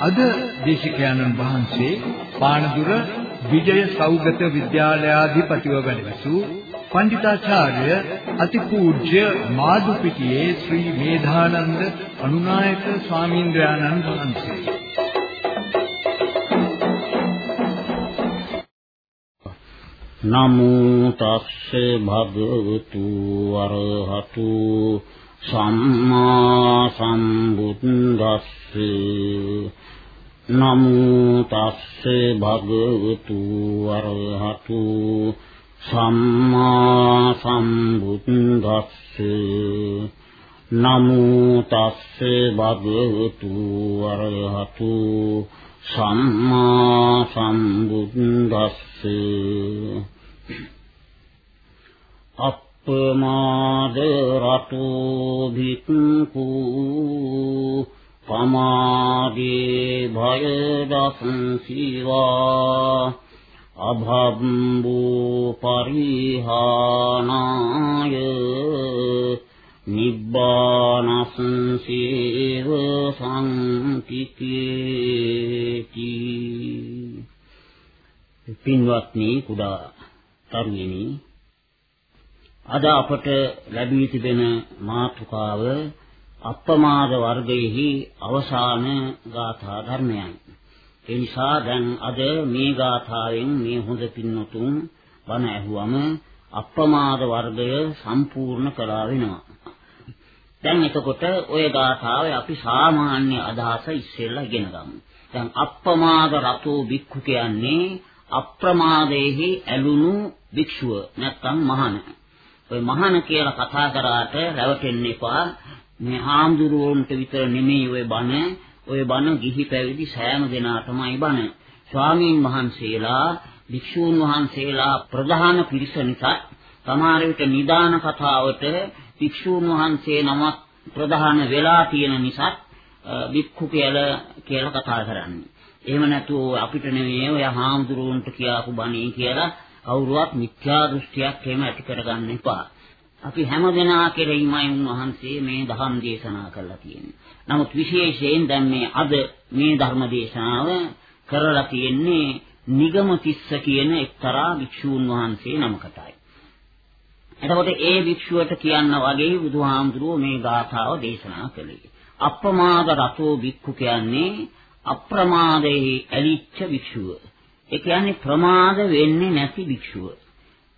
අද දේශිකානන් වහන්සේ පානදුර විජය සෞගත විද්‍යාලයාධිපතිව වැඩවසූ පණ්ඩිතාචාර්ය අතිපූජ්‍ය මාදුපිටියේ ශ්‍රී මේධානන්ද අනුනායක ස්වාමීන්ද්‍රයාණන් වහන්සේ. නමෝ තස්සේ භගවතු අරහතු සම්මා සම්බුද්දස්සේ. නමෝ තස්සේ භගවතු අරහතු සම්මා සම්බුද්දස්සේ නමෝ තස්සේ භගවතු අරහතු සම්මා සම්බුද්දස්සේ අප්පමාද රතෝ භික්ඛු පමාදී භය දසංසිවා අභම්බෝ පරිහානාය නිබ්බානස්සේව සංකිතේති පින්වත්නි කුඩා තරුණිනි අද අපට ලැබී තිබෙන මාතෘකාව අප්‍රමාද වර්ගයේහි අවසාන ගාථා ධර්මයයි. ඒ නිසා දැන් අද මේ ගාථාවෙන් මේ හොඳ පින්නතුන් බණ ඇහුවම අප්‍රමාද වර්ගය සම්පූර්ණ කළා වෙනවා. දැන් එතකොට ওই ගාථාවේ අපි සාමාන්‍ය අදහස ඉස්සෙල්ලා ඉගෙන ගමු. දැන් අප්‍රමාද රතෝ භික්ඛු කියන්නේ අප්‍රමාදයේහි ඇලුණු භික්ෂුව නැත්නම් මහාන. ඔය මහාන කියලා කතා කරාට රැවටෙන්න එපා. මේ හාමුදුරුවන්ට විතර නෙමෙයි ඔය බණ. ඔය බණ ගිහි පැවිදි සෑම දෙනාටමයි බණ. ස්වාමීන් වහන්සේලා භික්ෂූන් වහන්සේලා ප්‍රධාන පිරිස නිසා සමහර විට නිදාන කතාවට භික්ෂූන් වහන්සේ නමක් ප්‍රධාන වෙලා තියෙන නිසා භික්ඛු කියලා කියලා කතා කරන්නේ. එහෙම නැතුව අපිට නෙවෙයි ඔය හාමුදුරුවන්ට කියාපු බණී කියලා කවුරුවත් මිත්‍යා දෘෂ්ටියක් එහෙම ඇති කරගන්න එපා. අපි හැම දෙනා කෙරෙහිමයි උන්වහන්සේ මේ ධම් දේශනා කළා තියෙන්නේ. නමුත් විශේෂයෙන් දැන් මේ අද මේ ධර්ම දේශනාව කරලා තියෙන්නේ නිගමතිස්ස කියන එක්තරා භික්ෂූන් වහන්සේ නමකටයි. එතකොට ඒ භික්ෂුවට කියන්න වගේ බුදුහාමුදුරුවෝ මේ ගාථාව දේශනා කළේ. අප්‍රමාද රතෝ භික්ඛු කියන්නේ අප්‍රමාදයේ ඇලිච්ච භික්ෂුව. ඒ කියන්නේ ප්‍රමාද වෙන්නේ නැති භික්ෂුව.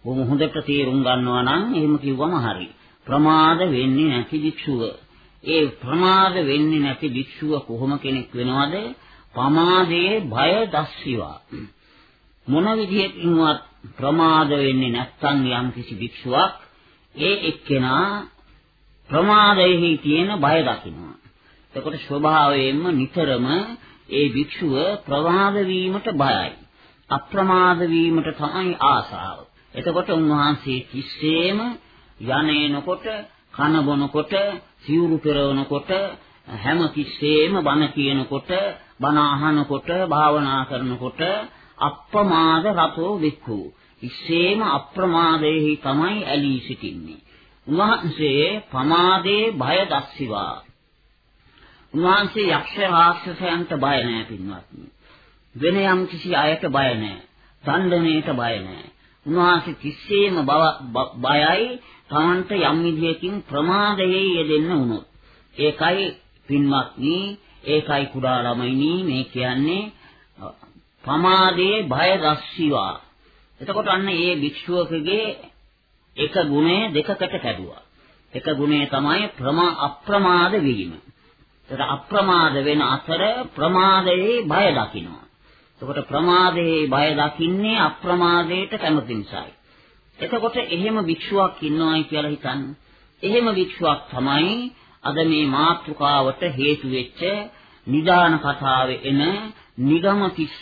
බොහොම හොඳට තේරුම් ගන්නවා නම් එහෙම කිව්වම හරි. ප්‍රමාද වෙන්නේ නැති භික්ෂුව. ඒ ප්‍රමාද වෙන්නේ නැති භික්ෂුව කොහොම කෙනෙක් වෙනවද? පමාදයේ බය දස්සිවා. මොන විදිහකින්වත් ප්‍රමාද වෙන්නේ නැත්නම් යම් කිසි භික්ෂුවක් ඒ එක්කෙනා ප්‍රමාදයෙහි තියෙන බය දකිනවා. එතකොට ස්වභාවයෙන්ම නිතරම ඒ භික්ෂුව ප්‍රමාද වීමට බයයි. අප්‍රමාද වීමට තමයි ආසාව. එතකොට උන්වහන්සේ කිස්සේම යන්නේනකොට කන බොනකොට සිවුරු පෙරවනකොට හැම කිස්සේම බණ කියනකොට බණ අහනකොට භාවනා කරනකොට අප්‍රමාද රතෝ වික්ඛු. ඉස්සේම අප්‍රමාදයේහි තමයි ඇලී සිටින්නේ. උන්වහන්සේ ප්‍රමාදේ බය දක්සිවා උන්වහන්සේ යක්ෂ රාක්ෂසයන්ට බය නැහැ පින්වත්නි. වෙන යම් කිසි අයට බය නැහැ දණ්ඩනයට බය නැහැ උන්වහන්සේ කිසියම් බයයි තමන්ට යම් විදියකින් ප්‍රමාදයේ යෙදෙන්න වුණොත් ඒකයි පින්වත්නි ඒකයි කුඩා ළමයිනි මේ කියන්නේ ප්‍රමාදයේ බය රස්සිවා. එතකොට අන්න ඒ භික්ෂුවකගේ එක ගුණය දෙකකට කැඩුවා. එක ගුණය තමයි ප්‍රමා අප්‍රමාද වීම. ඒකට අප්‍රමාද වෙන අතර ප්‍රමාදයේ බය දකින්නවා. එතකොට ප්‍රමාදයේ බය දකින්නේ අප්‍රමාදයට කැමති නිසායි. එතකොට එහෙම භික්ෂුවක් ඉන්නවයි කියලා හිතන්න. එහෙම භික්ෂුවක් තමයි අද මේ මාතෘකාවට හේතු වෙච්ච නිදාන කතාවේ එන නිගමතිස්ස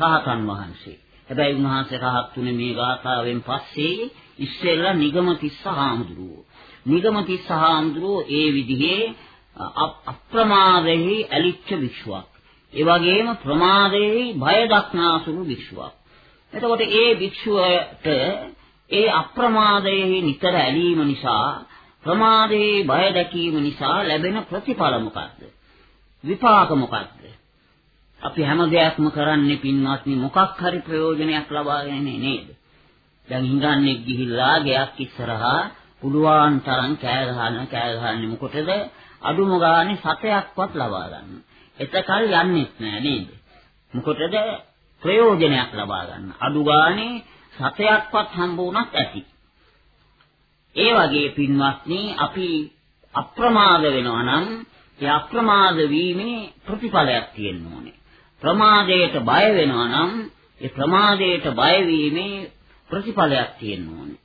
රහතන් වහන්සේ. හැබැයි උන්වහන්සේ රහත්ුනේ මේ ගාථාවෙන් පස්සේ ඉස්සෙල්ලා නිගමතිස්ස හාමුදුරුවෝ. නිගමතිස්ස හාමුදුරුවෝ ඒ විදිහේ අප්‍රමාදෙහි ඇලිච්ච විශ්වාස. ඒ වගේම ප්‍රමාදෙහි බය දක්නාසුළු විශ්වාස. එතකොට ඒ භික්ෂුවට ඒ අප්‍රමාදයේ නිතර ඇලීම නිසා ප්‍රමාදයේ බය දැකීම නිසා ලැබෙන ප්‍රතිඵල මොකක්ද? විපාක මොකක්ද? අපි හැම දෙයක්ම කරන්නේ පින්වත්නි මොකක් හරි ප්‍රයෝජනයක් ලබාගෙන නේද? දැන් හිඟන්නේ ගිහිල්ලා ගයක් ඉස්සරහා පුළුවන් තරම් කෑ ගහන කෑ ගහන්නේ මොකටද? අඩුම ගානේ සතයක්වත් ලබා ගන්න. එතකල් යන්නේත් නෑ නේද? මොකටද? ප්‍රයෝජනයක් ලබා ගන්න. අඩු ගානේ සතයක්වත් හම්බ වුණත් ඇති. ඒ වගේ පින්වත්නි අපි අප්‍රමාද වෙනවා නම් ඒ අප්‍රමාද වීමේ ප්‍රතිඵලයක් තියෙන්න ඕනේ. ප්‍රමාදයට බය වෙනවා නම් ඒ ප්‍රමාදයට බය වීමේ ප්‍රතිඵලයක් තියෙන්න ඕනේ.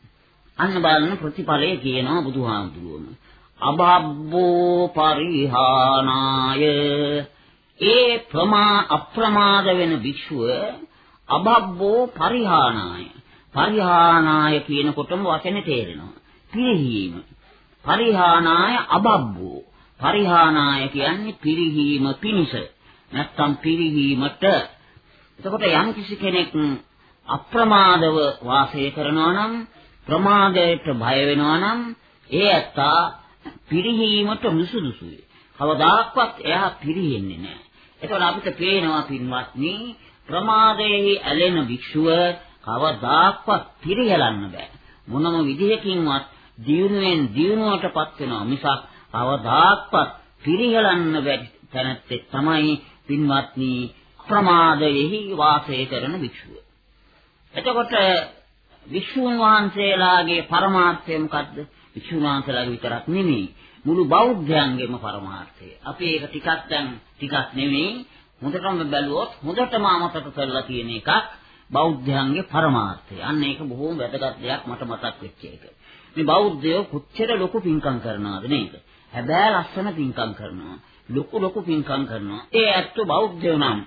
අන්න බලන්න ප්‍රතිඵලය කියනවා බුදුහාමුදුරුවෝ. අබබ්බෝ පරිහානාය ඒ ප්‍රමා අප්‍රමාද වෙන භික්ෂුව අබබ්බෝ පරිහානාය. පරිහානාය කියනකොටම වචනේ තේරෙනවා. පිරිහීම. පරිහානාය අබබ්බෝ පරිහානාය කියන්නේ පිරිහීම පිණිස. නැත්තම් පිරිහීමට. එතකොට යම් කිසි කෙනෙක් අප්‍රමාදව වාසය කරනවා නම් ප්‍රමාදයට බය වෙනවා නම් ඒ ඇත්තා පිරිහීමට මුසුදුසුයි. කවදාක්වත් එයා පිරිහෙන්නේ නැහැ. එතකොට අපිට පේනවා පින්වත්නි ප්‍රමාදයේ ඇලෙන භික්ෂුව කවදාක්වත් පිරිහෙලන්න බෑ. මොනම විදිහකින්වත් දියුණුවෙන් දියුණුවටපත් වෙනවා මිසක් කවදාක්වත් පිරිහෙලන්න බැරි තැනැත්තෙක් තමයි පින්වත්නි ප්‍රමාදයෙහි වාසය කරන භික්ෂුව. එතකොට වික්ෂුන් වහන්සේලාගේ පරමාර්ථය මොකද්ද? වික්ෂුන් වහන්සේලාගේ විතරක් නෙමෙයි මුළු බෞද්ධයන්ගේම පරමාර්ථය. අපි ඒක ටිකක් දැන් ටිකක් නෙමෙයි හොඳටම බැලුවොත් හොඳටම අමතක කරලා තියෙන එකක් බෞද්ධයන්ගේ පරමාර්ථය. අන්න ඒක බොහොම වැදගත් දෙයක් මට මතක් වෙච්ච එක. මේ බෞද්ධයෝ කොච්චර ලොකු පින්කම් කරනවද නේද? හැබැයි ලස්සන පින්කම් කරනවා. ලොකු ලොකු පින්කම් කරනවා. ඒ ඇත්ත බෞද්ධයෝ නම්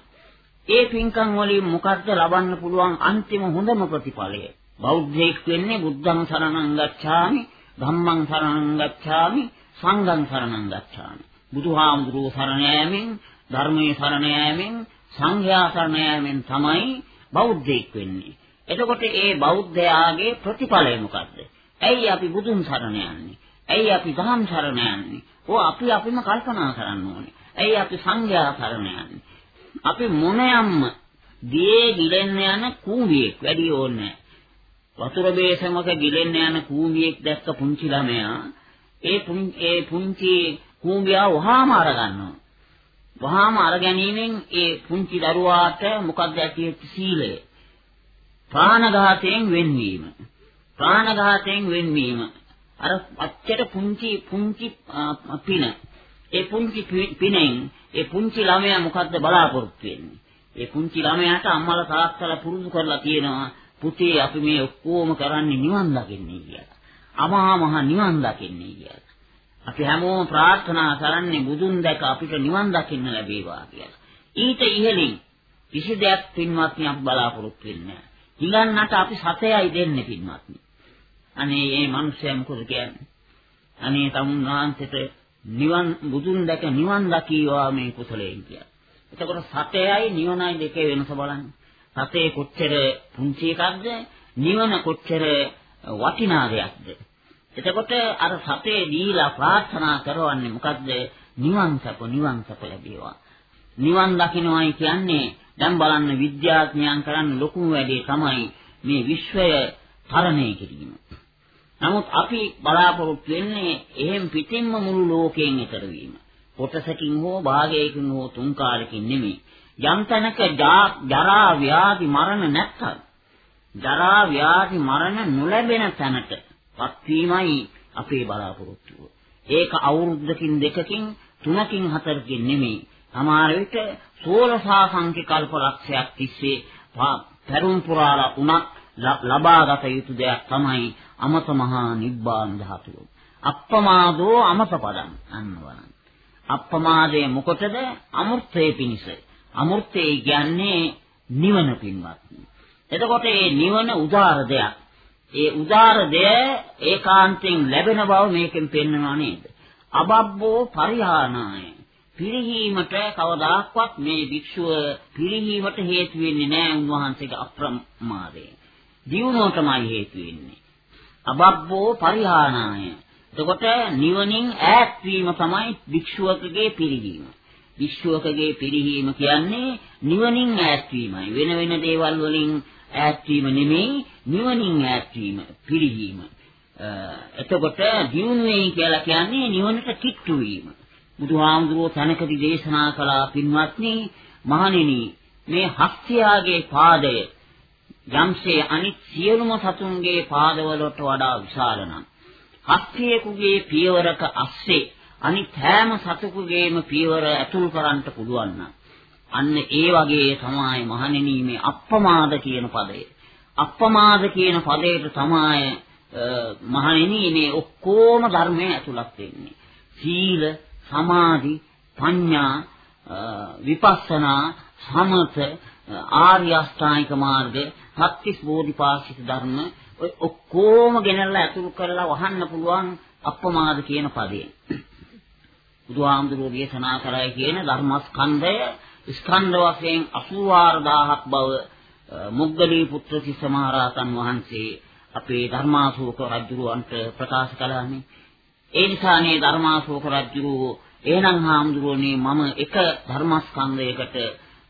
ඒ පින්කම් වලින් මොකද්ද ලබන්න පුළුවන් අන්තිම හොඳම ප්‍රතිඵලය? බෞද්ධයෙක් වෙන්නේ බුද්ධං සරණං ගච්ඡාමි, ධම්මං සරණං ගච්ඡාමි, සංඝං සරණං ගච්ඡාමි. බුදුහාමුදුරුවෝ සරණ යෑමෙන්, ධර්මයේ සරණ යෑමෙන්, සංඝයා සරණ යෑමෙන් තමයි බෞද්ධයෙක් වෙන්නේ. එතකොට ඒ බෞද්ධයාගේ ප්‍රතිඵලය මොකද්ද? ඇයි අපි බුදුන් සරණ යන්නේ? ඇයි අපි ධම් සරණ යන්නේ? ඕ අපි අපිම කල්පනා කරන්න ඕනේ. ඇයි අපි සංඝයා සරණ යන්නේ? අපි මොනයම්ම දියේ ගිලෙන්න යන කූඹියෙක් වැඩි ඕනේ වතුර බේසමක ගිලෙන්න යන කූඹියෙක් දැක්ක පුංචි ළමයා ඒ ඒ පුංචි කූඹියා වහාම අර ගන්නවා. වහාම අර ගැනීමෙන් ඒ පුංචි දරුවාට මොකක්ද ඇති සීලය? ප්‍රාණඝාතයෙන් වෙන්වීම. ප්‍රාණඝාතයෙන් වෙන්වීම. අර අච්චර පුංචි පුංචි පින. ඒ පුංචි පිනෙන් ඒ පුංචි ළමයා මොකද්ද බලාපොරොත්තු වෙන්නේ? ඒ පුංචි ළමයාට අම්මලා තාත්තලා පුරුදු කරලා තියෙනවා පුතේ අපි මේ ඔක්කොම කරන්නේ නිවන් දකින්නේ කියලා. අමහා මහ නිවන් දකින්නේ කියලා. අපි හැමෝම ප්‍රාර්ථනා කරන්නේ බුදුන් දැක අපිට නිවන් දකින්න ලැබේවා කියලා. ඊට ඉහළින් කිසි දෙයක් පින්වත්නි අපි බලාපොරොත්තු වෙන්නේ නැහැ. හිඟන්නට අපි සතයයි දෙන්නේ පින්වත්නි. අනේ මේ මිනිස්සයා මොකද කියන්නේ? අනේ තමුන් වහන්සේට නිවන් බුදුන් දැක නිවන් දකීවා මේ කුසලයෙන් කියලා. එතකොට සතයයි නිවනයි දෙකේ වෙනස බලන්න. සතේ කොච්චර පුංචි එකක්ද නිවන කොච්චර වටිනා දෙයක්ද එතකොට අර සතේ දීලා ප්‍රාර්ථනා කරවන්නේ මොකද්ද නිවන් සප නිවන් සප ලැබේවා නිවන් දකින්නයි කියන්නේ දැන් බලන්න විද්‍යාඥයන් කරන්නේ ලොකුම වැඩේ තමයි මේ විශ්වය තරණය කිරීම. නමුත් අපි බලාපොරොත්තු වෙන්නේ එහෙම් පිටින්ම මුළු ලෝකයෙන් ඈතර වීම. කොටසකින් හෝ භාගයකින් හෝ තුන් කාලෙකින් නෙමෙයි. යම් තැනක ජරා ව්‍යාධි මරණ නැත්තම් ජරා ව්‍යාධි මරණ නොලැබෙන තැනටපත් වීමයි අපේ බලාපොරොත්තුව. ඒක අවුරුද්දකින් දෙකකින් තුනකින් හතරකින් නෙමෙයි. සමහර විට සෝලසා සංඛ්‍ය කල්ප ලක්ෂයක් තිස්සේ පෙරුම් පුරාලා උනත් ලබාගත යුතු දෙයක් තමයි අමත මහා නිබ්බාන ධාතුව. අප්පමාදෝ අමත පදං අන්නවනම්. අප්පමාදයේ මොකටද? අමෘතේ පිණිස. අමෘතේ කියන්නේ නිවන පින්වත්නි. එතකොට මේ නිවන උදාර දෙයක්. ඒ උදාර දෙය ඒකාන්තයෙන් ලැබෙන බව මේකෙන් පෙන්වනවා නේද? අබබ්බෝ පරිහානාය. පිරිහීමට කවදාක්වත් මේ භික්ෂුව පිරිහීමට හේතු වෙන්නේ නැහැ උන්වහන්සේගේ අප්‍රමාදය. දියුණුවටමයි හේතු වෙන්නේ. අබබ්බෝ පරිහානාය. එතකොට නිවනින් ඈත් වීම තමයි භික්ෂුවකගේ පිරිහීම. විශ්වකගේ පිරිහීම කියන්නේ නිවනින් ඈත් වීමයි. වෙන වෙන දේවල් වලින් ඈත් වීම නෙමෙයි නිවනින් ඈත් වීම, පිරිහීම. එතකොට දියුණු වෙයි කියලා කියන්නේ නිවනට කිට්ටු වීම. බුදුහාමුදුරුවෝ තනකදී දේශනා කළා පින්වත්නි මහණෙනි මේ හස්තියාගේ පාදය යම්සේ අනිත් සියලුම සතුන්ගේ පාදවලට වඩා විශාල නම් හස්තියෙකුගේ පියවරක අස්සේ අනිත් හැම සතුකුගේම පියවර ඇතුල් කරන්න පුළුවන් නම් අන්න ඒ වගේ තමයි මහණෙනි මේ අප්පමාද කියන පදය. අප්පමාද කියන පදයට තමයි මහණෙනි මේ ඔක්කොම ධර්මයේ ඇතුළත් වෙන්නේ. සීල, සමාධි, ප්‍රඥා, විපස්සනා, සමත, ආර්ය අෂ්ටාංගික මාර්ග, සත්‍තිස් බෝධිපාක්ෂික ධර්ම ඔය ඔක්කොම ගෙනල්ලා ඇතුළු කරලා වහන්න පුළුවන් අප්‍රමාද කියන පදයෙන්. බුදුහාමුදුරුවෝ දේශනා කරයි කියන ධර්මස්කන්ධය ස්කන්ධ වශයෙන් 84000ක් බව මුග්ගලී පුත්‍ර සිසමහරහතන් වහන්සේ අපේ ධර්මාශෝක රජුරවන්ට ප්‍රකාශ කළානේ. ඒ නිසානේ ධර්මාශෝක රජුරෝ එහෙනම් හාමුදුරුවනේ මම එක ධර්මස්කන්ධයකට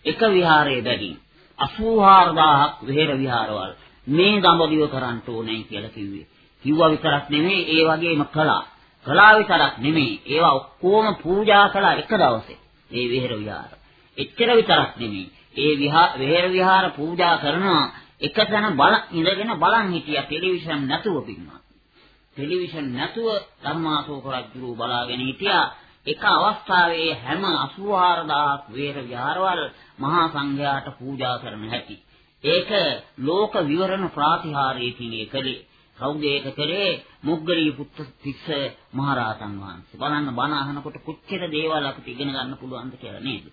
එක විහාරයේ බැදී 84000ක් විහෙර විහාරවල මේ දඹදිව කරන්න ඕනේ කියලා කිව්වේ. කිව්වා විතරක් නෙමෙයි ඒ වගේම කළා. කළා විතරක් නෙමෙයි ඒවා ඔක්කොම පූජා කළා එක දවසේ. ඒ විහෙර විහාර. එච්චර විතරක් නෙමෙයි. ඒ විහෙර විහාර පූජා කරනවා එකතැන බල ඉඳගෙන බලන් හිටියා ටෙලිවිෂන් නැතුව පින්නවා. ටෙලිවිෂන් නැතුව ධර්මාශෝක රජු බලාගෙන හිටියා. එක අවස්ථාවේ හැම 84000ක් වේර විහාරවල මහා සංඝයාට පූජා කරන හැටි. ඒක ලෝක විවරණ ප්‍රාතිහාර්යයේ තියෙන කලේ කවුද ඒක කරේ මුග්ගලී පුත්ත තිස්ස මහරහතන් වහන්සේ. බලන්න බණ අහනකොට කොච්චර දේවල් අපිට ඉගෙන ගන්න පුළුවන්ද කියලා නේද?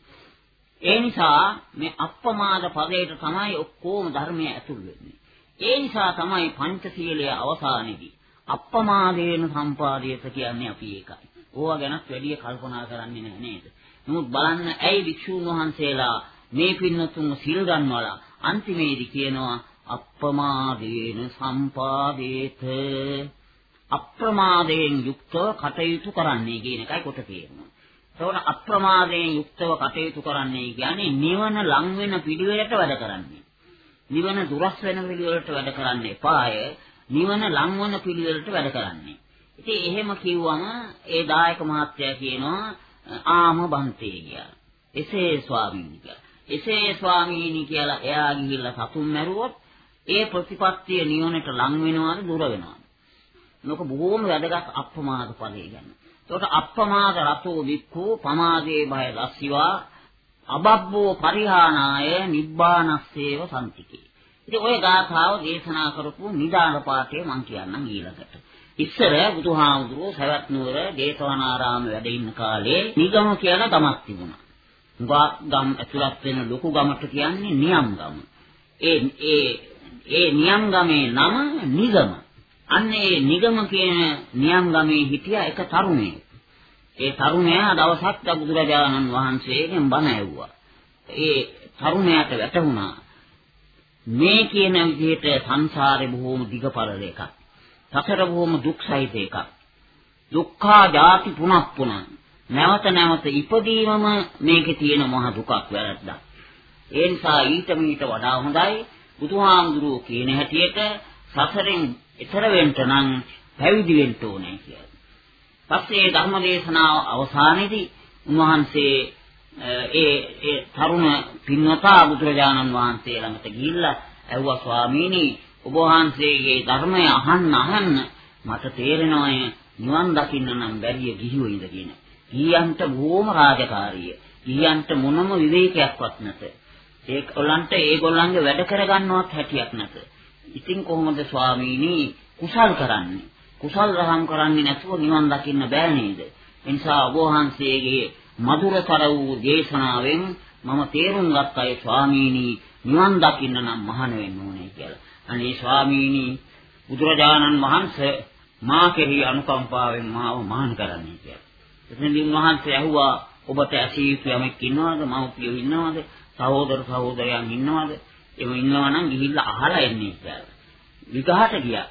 ඒ නිසා මේ අප්‍රමාද පදයට තමයි ඔක්කොම ධර්මය ඇතුල් වෙන්නේ. ඒ නිසා තමයි පංචශීලයේ අවසානයේදී අප්‍රමාදේන සම්පාදයට කියන්නේ අපි ඒකයි. ඕවා ගැනත් වැඩි කල්පනා කරන්නේ නැහැ නේද? නමුත් බලන්න ඇයි වික්ෂුන් වහන්සේලා මේ පින්නතුන් සිල් ගන්නවලා අන්තිමේදී කියනවා අප්‍රමාදේන සම්පාදේත අප්‍රමාදයෙන් යුක්තව කටයුතු කරන්නේ කියන එකයි කොට තේරුම. එතකොට අප්‍රමාදයෙන් යුක්තව කටයුතු කරන්නේ කියන්නේ නිවන ලං වෙන පිළිවෙලට වැඩ කරන්නේ. නිවන දුරස් වෙන පිළිවෙලට වැඩ කරන්න එපාය. නිවන ලං වෙන පිළිවෙලට වැඩ කරන්නේ. ඉතින් එහෙම කිව්වම ඒ දායක මහත්තයා කියනවා ආම බන්තේ කියලා. එසේ ස්වාමීනි කියලා. එසේ ස්වාමීනි කියලා එයා ගිහිල්ලා සතුන් මැරුවොත් ඒ ප්‍රතිපත්තිය නිවනට ලං වෙනවද දුර වෙනවද? මේක බොහෝම වැදගත් අප්‍රමාද ඵලය ගැන. ඒකට අප්‍රමාද රතෝ වික්ඛෝ පමාදේ භය දස්සිවා අබබ්බෝ පරිහානාය නිබ්බානස්සේව සම්තිකේ. ඉතින් ওই ගාථාව දේශනා කරපු නිදාන පාඨය මම කියන්නම් ඊළඟට. ඉස්සර බුදුහාමුදුරුවෝ සවැත් නුවර දේශවනාරාම වැඩ ඉන්න කාලේ නිගම කියලා ගමක් තිබුණා. ගම් ඇතුළත් වෙන ලොකු ගමට කියන්නේ නියම් ගම. ඒ ඒ ඒ නියම් ගමේ නම නිගම. අන්න ඒ නිගම කියන නියම් ගමේ හිටියා එක තරුණයෙක්. ඒ තරුණයා දවසක් බුදුරජාණන් වහන්සේගෙන් බණ ඇහුවා. ඒ තරුණයාට වැටහුණා මේ කියන විදිහට සංසාරේ බොහොම දිගපරල එකක්. සතර බොහොම දුක් සහිත එකක්. දුක්ඛා ජාති පුනප්පුන. නැවත නැවත ඉපදීමම මේකේ තියෙන මහ දුකක් වැරද්දක්. ඒ නිසා ඊට මීට වඩා හොඳයි බුදුහාමුදුරුවෝ කියන හැටියට සසරෙන් ඊතර වෙන්න නම් පැවිදි වෙන්න ඕනේ කියලා. පස්සේ ධර්මදේශනාව අවසානයේදී උන්වහන්සේ ඒ ඒ තරුණ පින්වතා බුදුරජාණන් වහන්සේ ළඟට ගිහිල්ලා ඇහුවා ස්වාමීනි ඔබ වහන්සේගේ ධර්මය අහන්න අහන්න මට තේරෙනවා නිවන් දකින්න නම් බැරිය ගිහිව ඉඳගෙන. ගියන්ට බොහොම රාජකාරිය. ගියන්ට මොනම විවේකයක්වත් නැත. ඒගොල්ලන්ට ඒගොල්ලන්ගේ වැඩ කරගන්නවත් හැටියක් නැත. ඉතින් කොහොමද ස්වාමීනි කුසල් කරන්නේ? කුසල් රහම් කරන්නේ නැතුව නිවන් දකින්න බෑ නේද? ඒ නිසා ඔබ වහන්සේගේ මధుරතර වූ දේශනාවෙන් මම තේරුම් ගත්තයි ස්වාමීනි නිවන් දකින්න නම් මහාන වෙන්න ඕනේ කියලා. අනේ ස්වාමීනි බුදුරජාණන් වහන්සේ මා කෙරෙහි අනුකම්පාවෙන් මාව මහාන කරන්නේ කියලා. එතනදී උන්වහන්සේ ඇහුවා ඔබට ඇසිය යුතු යමෙක් ඉන්නවද? මව්පියෝ ඉන්නවද? සහෝදර සහෝදරයන් ඉන්නවද? එහෙම ඉන්නවා නම් ගිහිල්ලා අහලා එන්නේ කියලා. විගහට ගියා.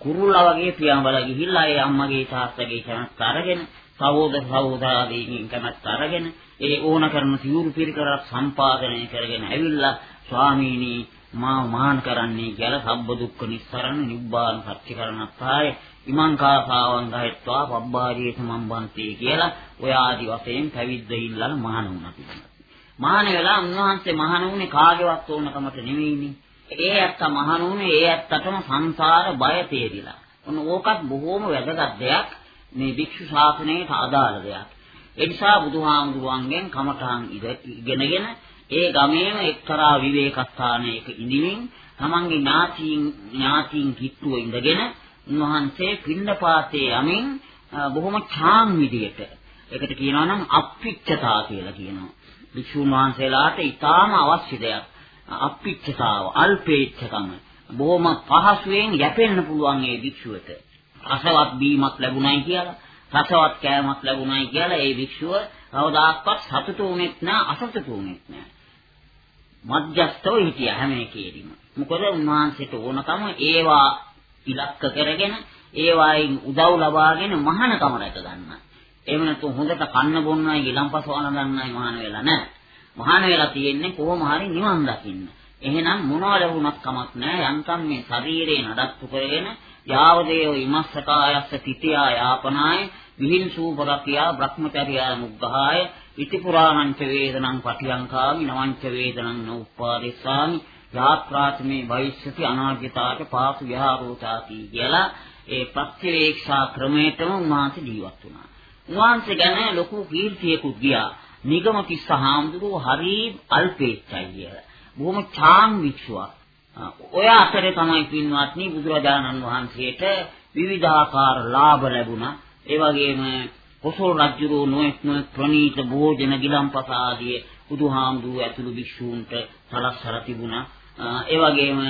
කුරුල්ලා වගේ පියාඹලා ගිහිල්ලා ඒ අම්මගේ තාත්තගේ කනත් අරගෙන සහෝදර සහෝදරාදීන් කැමැත්ත අරගෙන ඒ ඕන කරන සිවුරු පිරිකරක් සම්පාදනය කරගෙන ඇවිල්ලා ස්වාමීනි මා මාන කරන්නේ කියලා සබ්බ දුක්ඛ නිස්සරණ නිබ්බාන සත්‍ය කරණත්තාය ඉමං කාසාවන් ගහෙත්වා පබ්බාරියේ සම්බන්තේ කියලා ඔය ආදි වශයෙන් පැවිද්ද ඉල්ලන මහාන වුණා කියලා. මහාන වෙලා උන්වහන්සේ මහාන වුණේ කාගේවත් ඕනකමට නෙවෙයිනේ. ඒ ඇත්ත මහාන වුණේ ඒ ඇත්තටම සංසාර බය තේරිලා. ඔන්න ඕකත් බොහෝම වැදගත් දෙයක්. මේ භික්ෂු ශාසනයට අදාළ දෙයක්. ඒ නිසා බුදුහාමුදුරුවන්ගෙන් කමඨහන් ඉගෙනගෙන ඒ ගමේම එක්තරා විවේකස්ථානයක ඉඳිමින් තමන්ගේ ඥාතීන් ඥාතීන් කිට්ටුව ඉඳගෙන උන්වහන්සේ පින්නපාතේ යමින් බොහොම ඡාම් විදියට ඒකට කියනවා නම් අප්පිච්චතා කියලා කියනවා. භික්ෂුන් වහන්සේලාට ඊටාම අවශ්‍ය දෙයක්. අප්පිච්චතාව, අල්පේච්ඡකම. බොහොම පහසුවෙන් යැපෙන්න පුළුවන් ඒ භික්ෂුවට. රසවත් බීමක් ලැබුණයි කියලා, රසවත් කෑමක් ලැබුණයි කියලා ඒ භික්ෂුව කවදාක්වත් සතුටු වුණෙත් නෑ, අසතුටු වුණෙත් නෑ. මධ්‍යස්තව හිටියා හැම එකේදීම. මොකද උන්වහන්සේට ඕනකම ඒවා ඉලක්ක කරගෙන ඒවායින් උදව් ලබාගෙන මහානකම රැක ගන්න. එහෙම නැත්නම් හොඳට කන්න බොන්නයි ඊළම්පස වළඳන්නයි මහාන වෙලා නැහැ. මහාන වෙලා තියෙන්නේ කොහොම හරි නිවන් දකින්න. එහෙනම් මොනවා ලැබුණත් කමක් නැහැ. යන්තම් මේ ශරීරේ නඩත්තු කරගෙන යාවදේව විමස්සකායස්ස තිතියා යාපනාය විහිං සූපරකියා බ්‍රහ්මචර්යා මුග්ගහාය ඉති පුරාණංච වේදනං පටියංකාමි නවංච වේදනං නෝප්පාදේසාමි යාත්‍රාත්මේ භවිෂ්‍යති අනාගතාට පාසු විහාරෝචාති කියලා ඒ ප්‍රත්‍යවේක්ෂා ක්‍රමයටම උන්වහන්සේ ජීවත් වුණා. උන්වහන්සේ ගැන ලොකු කීර්තියකුත් ගියා. නිගම තිස්ස හාමුදුරුවෝ හරි අල්පේච්චයි කියලා. බොහොම ඡාම් වික්ෂුවක්. ඔය අතරේ තමයි පින්වත්නි බුදුරජාණන් වහන්සේට විවිධාකාර ලාභ ලැබුණා. ඒ වගේම කොසල් රජුරෝ නොඑක් නොඑක් ප්‍රණීත භෝජන ගිලම්පස ආදී බුදුහාමුදුරුවෝ ඇතුළු භික්ෂූන්ට සලස්සලා තිබුණා. ඒ වගේම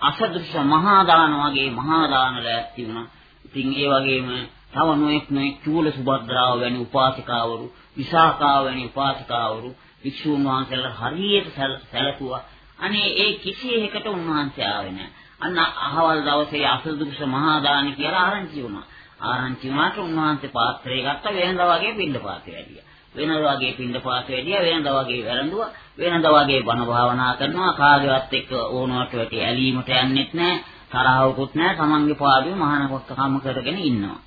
අසදෘශ මහා දාන වගේ මහා දාන ලැබති වුණා. ඉතින් ඒ වගේම තව නොඑක් නොඑක් චූල සුභද්‍රාව වැනි උපාසිකාවරු, විසාකාව වැනි උපාසිකාවරු භික්ෂූන් වහන්සේලා හරියට සැලකුවා. අනේ ඒ කිසි එකකට උන්වහන්සේ ආවේ නැහැ. අන්න අහවල් දවසේ අසදෘශ මහා දාන කියලා ආරංචි වුණා. ආරංචි වුණාට උන්වහන්සේ පාත්‍රය ගත්ත වෙනදා වගේ පින්ඳ පාත්‍රය ඇරියා. වෙනදා වගේ පින්ඩපාත වැඩියා වෙනදා වගේ වැළඳුවා වෙනදා වගේ බණ භාවනා කරනවා කාගේවත් එක්ක ඕනවට වැටි ඇලීමට යන්නෙත් නැහැ තරහවකුත් නැහැ තමන්ගේ පාඩුවේ මහානකොත් කම කරගෙන ඉන්නවා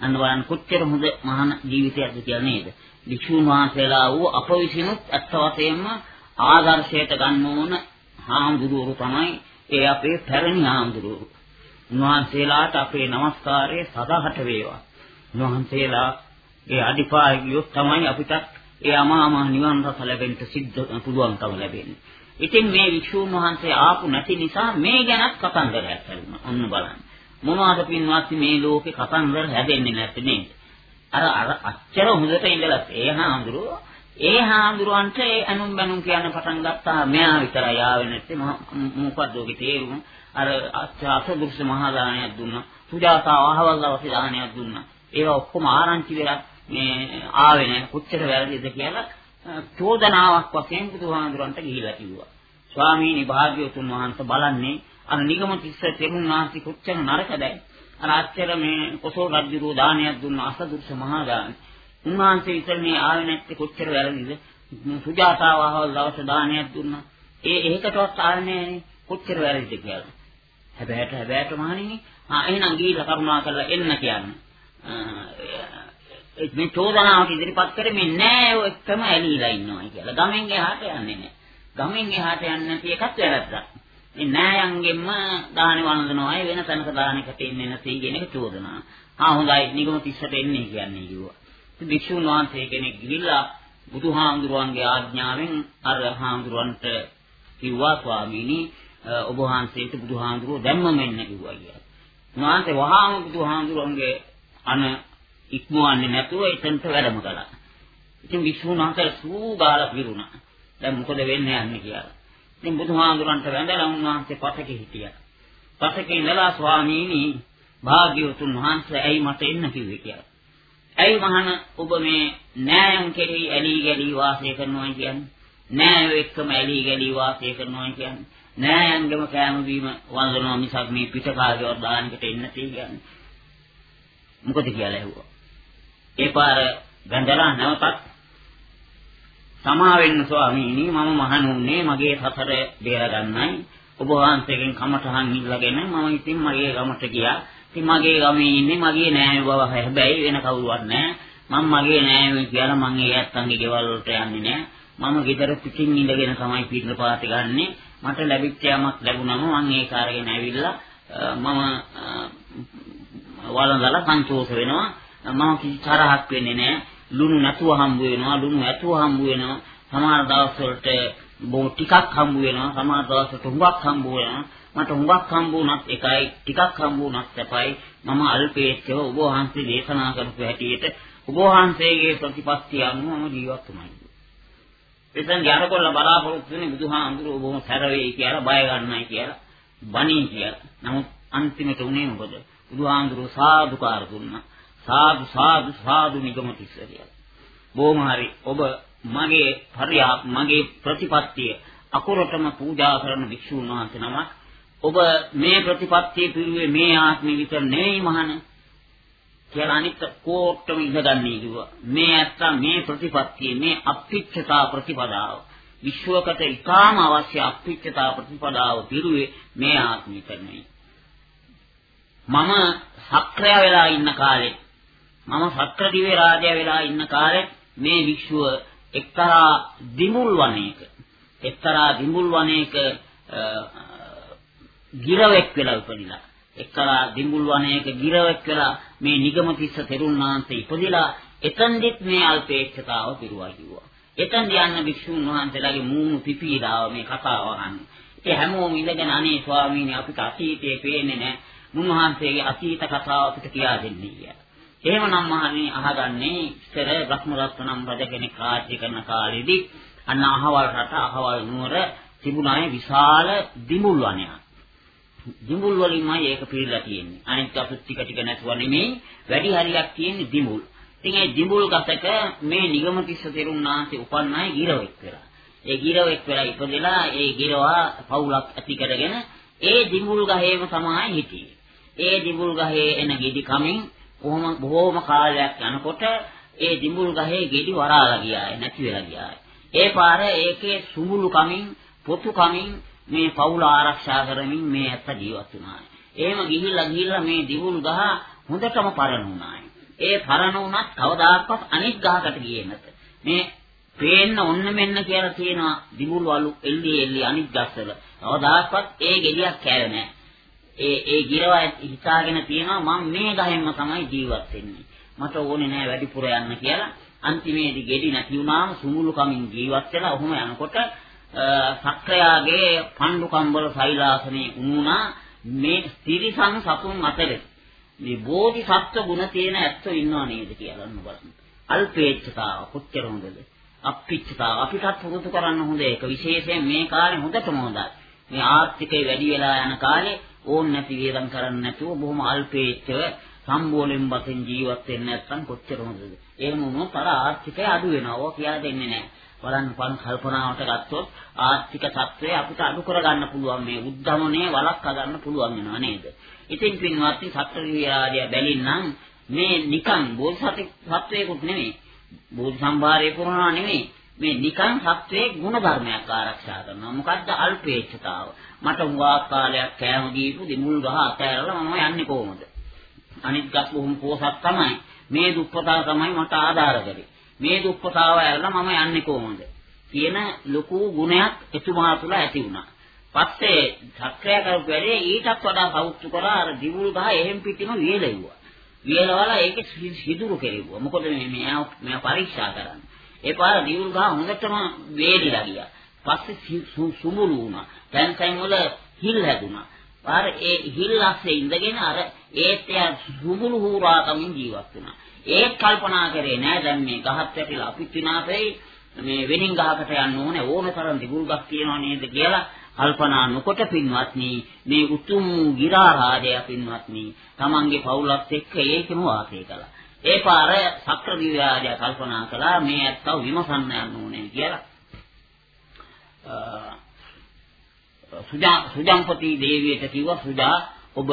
අන්න බලන්න කොච්චර හොඳ මහාන ජීවිතයක්ද කියලා නේද වික්ෂුන් වහන්සේලා වූ අප විසිනුත් ඇත්ත වශයෙන්ම ආදර්ශයට ගන්න ඕන හාමුදුරුවෝ තමයි ඒ අපේ පැරණි හාමුදුරුවෝ උන්වහන්සේලාට අපේ নমස්කාරය සදාහට වේවා උන්වහන්සේලා ඒ අඩිපාය ගියොත් තමයි අපිට ඒ අමාමහ නිවන් රස ලැබෙන්න සිද්ධ පුළුවන්කම ලැබෙන්නේ. ඉතින් මේ වික්ෂුන් වහන්සේ ආපු නැති නිසා මේ ගැනත් කතන්දරයක් හැදුණා. ඔන්න බලන්න. මොනවද පින්වත් මේ ලෝකේ කතන්දර හැදෙන්නේ නැත්තේ නේද? අර අර අච්චර හොඳට ඉඳලා ඒ හාමුදුරුවෝ ඒ හාමුදුරුවන්ට ඒ අනුන් බැනුම් කියන්න පටන් ගත්තා. මෙයා විතරයි ආවේ නැත්තේ. මොකද්ද ඔගේ තේරුම? අර අසදුර්ශ මහා දානයක් දුන්නා. සුජාතාව අහවල් දවසේ දානයක් දුන්නා. ඒවා ඔක්කොම ආරංචි වෙලා මේ ආවේ නැහැ කොච්චර වැරදිද කියලා චෝදනාවක් වශයෙන් බුදුහාමුදුරන්ට ගිහිලා කිව්වා. ස්වාමීනි භාග්‍යවතුන් වහන්සේ බලන්නේ අර නිගම තිස්ස තෙරුණාසි කොච්චර නරකදයි. අර අච්චර මේ කොසල් රජුගේ දානයක් දුන්න අසදුර්ශ මහා දාන. උන්වහන්සේ විතර මේ ආවේ නැත්තේ කොච්චර වැරදිද? සුජාතාව අහවල් දවස් දානයක් දුන්නා. ඒ එහෙකටවත් ආන්නේ නැහැ කොච්චර වැරදිද කියලා. හැබැයිට හැබැයිට මහණෙනි ආ එහෙනම් ගිහිල්ලා කරුණා කරලා එන්න කියන්නේ. මේ චෝදනාවට ඉදිරිපත් කරෙන්නේ නෑ ඔය එකම ඇලීලා ඉන්නවා කියලා. ගමෙන් එහාට යන්නේ නෑ. ගමෙන් එහාට යන්නේ නැති එකත් වැරද්දක්. මේ නෑයන්ගෙන්ම දාන වන්දනවා අය වෙන තැනක දානකට ඉන්නේ නැති කියන එක චෝදනා. ආ හොඳයි නිගම තිස්සට එන්නේ කියන්නේ කිව්වා. ඉතින් භික්ෂුන් වහන්සේ කෙනෙක් ගිහිල්ලා බුදුහාමුදුරුවන්ගේ ආඥාවෙන් අර හාමුදුරුවන්ට කිව්වා ස්වාමීනි ඔබ වහන්සේට බුදුහාමුදුරුවෝ දැම්මම එන්න කිව්වා කියලා. උන්වහන්සේ වහාම බුදුහාමුදුරුවන්ගේ අන ඉක්මවන්නේ නැතුව එතනට වැඩම කළා. ඉතින් වික්ෂුන් වහන්සේ සූ ගාලා පිරුණා. දැන් මොකද වෙන්නේ යන්නේ කියලා. ඉතින් බුදුහාඳුරන්ට වැඳලා උන්වහන්සේ පසකේ හිටියා. පසකේ ඉඳලා ස්වාමීනි භාග්‍යවතුන් වහන්සේ ඇයි මට එන්න කිව්වේ කියලා. ඇයි මහන ඔබ මේ නෑයන් කෙරෙහි ඇලී ගැලී වාසය කරනවා කියන්නේ? නෑයෝ එක්කම ඇලී ගැලී වාසය කරනවා කියන්නේ? නෑයන්ගම කෑම බීම වන්දනවා මිසක් මේ පිටකාරයෝ දානකට එන්න තියෙන්නේ. මොකද කියලා ඇහුවා. ඒ පාර ගඳලා නැවතත් සමා වෙන්න ස්වාමීනි මම මහණුන්නේ මගේ සසර බේරගන්නයි ඔබ වහන්සේගෙන් කමඨහන් ඉල්ලගෙන මම ඉතින් මගේ ගමට ගියා. ඉතින් මගේ ගමේ ඉන්නේ මගේ නෑය බව හැබැයි වෙන කවුරුවත් නෑ. මම මගේ නෑය කියලා මම ඒ ඇත්තන්ගේ ගෙවල් වලට යන්නේ නෑ. මම ගෙදර පිටින් ඉඳගෙන තමයි පිටර පාති ගන්නෙ. මට ලැබිච්ච යමක් ලැබුණම මම ඒක අරගෙන ඇවිල්ලා මම වළඳලා සන්තෝෂ වෙනවා. මම කිසි තරහක් වෙන්නේ නෑ. ලුණු නැතුව හම්බ වෙනවා, ලුණු ඇතුව හම්බ වෙනවා. සමහර දවස් වලට බොහොම ටිකක් හම්බ වෙනවා සමහර දවසට හුඟක් හම්බ වෙනවා. මට හුඟක් හම්බ වුණත් එකයි ටිකක් හම්බ වුණත් සැපයි. මම අල්පේච්ඡව ඔබ වහන්සේ දේශනා කරපු හැටියට ඔබ වහන්සේගේ ප්‍රතිපත්තිය අනුව මම ජීවත් වුණා එතෙන් යනකොල්ල බලාපොරොත්තු වෙන්නේ බුදුහාමුදුරුවෝ බොහොම සැර වෙයි කියලා බය ගන්නයි කියලා බණී කියලා. නමුත් අන්තිමට උනේ මොකද? බුදුහාමුදුරුවෝ සාදුකාර දුන්නා. සාදු සාදු සාදු නිගමතිස්ස කියලා බොහොම හරි ඔබ මගේ පරියා මගේ ප්‍රතිපත්තිය අකුරටම පූජා කරන වික්ෂුන් වහන්සේ නමක්. ඔබ මේ ප්‍රතිපත්තිය පිළිවේ මේ ආත්මෙ විතර නෙවෙයි මහන කියලා අනිත් කෝට්ටම ඉඳගන්නේ කිව්වා. මේ ඇත්ත මේ ප්‍රතිපත්තිය මේ අප්පිච්චතා ප්‍රතිපදාව. විශ්වකට ඉතාම අවශ්‍ය අප්පිච්චතා ප්‍රතිපදාව පිළිවේ මේ ආත්මෙ විතර නෙවෙයි. මම සක්‍රය වෙලා ඉන්න කාලේ මම සක්‍ර දිවේ රාජය වෙලා ඉන්න කාලේ මේ වික්ෂුව එක්තරා දිමුල් වනයේක එක්තරා දිමුල් වනයේක ගිරවෙක් වෙලා උපදිලා එක්තරා දිමුල් වනයේක ගිරවෙක් වෙලා මේ නිගමතිස්ස තෙරුණාන්සේ ඉපදිලා එතෙන්දිත් මේ අල්පේක්ෂතාව පිරුවා කිව්වා. එතෙන් යන්න භික්ෂුන් වහන්සේලාගේ මූණු පිපිලාව මේ කතාව අහන්නේ. ඒ හැමෝම ඉඳගෙන අනේ ස්වාමීනි අපිට අතීතේ පේන්නේ නැහැ. මුන්වහන්සේගේ අතීත කතාව අපිට කියා දෙන්නේ කියලා. එහෙමනම් මහණෙනි අහගන්නේ ඉතර බ්‍රහ්මරත්නම් රජ කෙනෙක් රාජ්‍ය කරන කාලෙදී අන්න අහවල් රට අහවල් නුවර තිබුණායේ විශාල දිමුල් වනයක්. දිමුල් වලින්මයි ඒක පිළිලා තියෙන්නේ. අනිත් අපිට ටික ටික නැතුව නෙමෙයි වැඩි හරියක් තියෙන්නේ දිමුල්. ඉතින් ඒ දිමුල් ගසක මේ නිගමතිස්ස තෙරුණාන්සේ උපන්නයි ගිරවෙක් වෙලා. ඒ ගිරවෙක් වෙලා ඉපදෙලා ඒ ගිරවා පවුලක් ඇති කරගෙන ඒ දිමුල් ගහේම තමයි හිටියේ. ඒ දිමුල් ගහේ එන ගෙඩි කමින් කොහොම බොහෝම කාලයක් යනකොට ඒ දිඹුල් ගහේ ගෙඩි වරාලා ගියාය නැති වෙලා ගියාය. ඒ පාර ඒකේ සුමුළු කමින් පොතු කමින් මේ පවුල ආරක්ෂා කරමින් මේ ඇත්ත ජීවත් වුණාය. එහෙම ගිහිල්ලා ගිහිල්ලා මේ දිඹුල් ගහ හොඳටම පරණ වුණාය. ඒ පරණ වුණත් කවදාකවත් අනිත් ගහකට ගියේ නැත. මේ පේන්න ඔන්න මෙන්න කියලා තියෙනවා දිඹුල් වලු එල්ලි එල්ලි අනිත් ගස්වල. කවදාකවත් ඒ ගෙඩියක් කෑවේ නැහැ. ඒ ඒ ගිරවා හිතාගෙන තියෙනවා මම මේ ගහෙන්ම තමයි ජීවත් වෙන්නේ. මට ඕනේ නෑ වැඩිපුර යන්න කියලා. අන්තිමේදී ගෙඩි නැති වුණාම සුමුළු කමින් ජීවත් වෙලා ඔහොම යනකොට සක්‍රයාගේ පණ්ඩු කම්බල සෛලාසනේ උණුනා මේ තිරිසන් සතුන් අතරේ මේ බෝධිසත්ව ගුණ තියෙන ඇත්තෝ ඉන්නව නේද කියලා බලන්න. අල්පේච්ඡතාව කොච්චර හොඳද? අප්පිච්ඡතාව අපිටත් පුරුදු කරන්න හොඳ ඒක. විශේෂයෙන් මේ කාලේ හොඳටම හොඳයි. මේ ආර්ථිකය වැඩි වෙලා යන කාලේ ඕන් නැති වේදම් කරන්නේ නැතුව බොහොම අල්පේච්ඡව සම්බෝලෙන් බතෙන් ජීවත් වෙන්නේ නැත්නම් කොච්චර හොඳද? එහෙම වුණොත් අර ආර්ථිකය අඩු වෙනවා. ඕක කියලා දෙන්නේ නැහැ. බලන්න පන් කල්පනාවට ගත්තොත් ආර්ථික තත්ත්වය අපිට අඩු කරගන්න පුළුවන් මේ උද්ධමනයේ වළක්වා ගන්න පුළුවන් වෙනවා නේද? ඉතින් පින්වත්නි සත්‍ත්‍රියාදිය බැලින්නම් මේ නිකන් බෝධිසත්ව සත්වයකුත් නෙමෙයි. බෝධි සම්භාරයේ පුරනවා නෙමෙයි. මේ නිකන් සත්වයේ ගුණ ධර්මයක් ආරක්ෂා කරනවා. මොකද්ද අල්පේච්ඡතාව. මට හුඟා කාලයක් කෑම දීපු දෙමුල් ගහ අතෑරලා මම යන්නේ කොහොමද? අනිත් ගස් බොහොම පෝසත් තමයි. මේ දුප්පතාව තමයි මට ආධාර කරේ. මේ දුප්පතාව ඇරලා මම යන්නේ කොහොමද? කියන ලොකු ගුණයක් එතුමා තුළ ඇති වුණා. පස්සේ සක්‍රිය කරපු වැඩේ ඊටත් වඩා සෞත්තු කරා අර දිමුල් ගහ එහෙම් පිටිම වියලෙව්වා. වියලවලා ඒක සිදුරු කෙරෙව්වා. මොකද මේ මෙයා පරීක්ෂා කරන්නේ. ඒ පාර දියුල් ගහ හොඳටම වේලිලා ගියා. පස්සේ සුමුළු වුණා. දැන් තැන් වල හිල් හැදුනා. පාර ඒ හිල් ඇස්සේ ඉඳගෙන අර ඒත් එයා සුමුළු හුරා කමින් ජීවත් වුණා. ඒත් කල්පනා කරේ නෑ දැන් මේ ගහත් ඇටිලා අපිත් විනාශෙයි මේ වෙනින් ගහකට යන්න ඕනේ ඕන තරම් දිගුල් ගස් තියනවා නේද කියලා කල්පනා නොකොට පින්වත්නි මේ උතුම් ගිරා රාජය පින්වත්නි තමන්ගේ පවුලත් එක්ක ඒකම වාසය කළා. ඒ පාර සක්‍ර දිව්‍යාජය කල්පනා කළා මේ ඇත්තව විමසන්න යන්න ඕනේ කියලා. සුජා සුජම්පති දේවියට කිව්වා සුජා ඔබ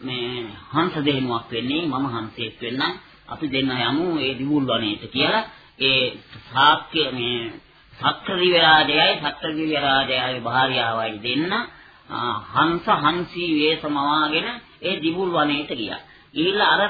මේ හංස දෙහිණුවක් වෙන්නේ මම හංසෙක් වෙන්නම් අපි දෙන්න යමු ඒ දිවුල් වනයේට කියලා ඒ ශාක්‍ය මේ සත්‍ත්‍රිව රාජයයි සත්‍ත්‍රිව රාජයයි භාර්යාවයි දෙන්න හංස හංසී වේසමවාගෙන ඒ දිවුල් වනයේට ගියා. ගිහිල්ලා අර